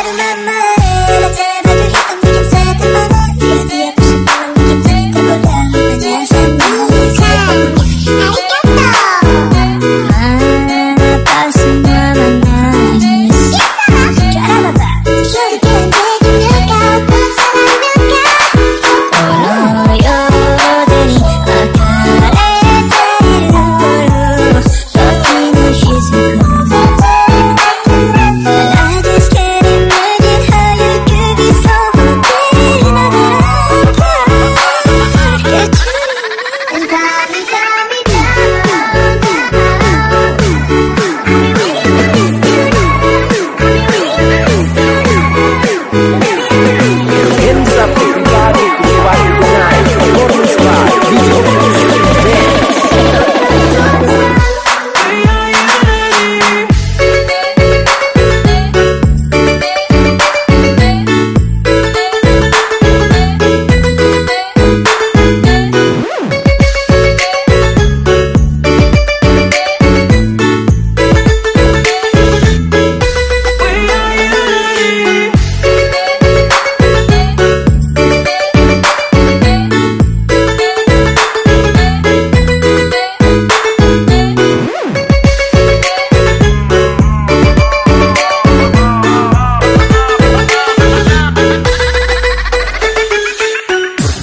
out my mind. I'm a girl, I'm a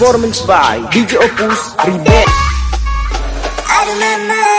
performance by DJ Opus Remix. I remember.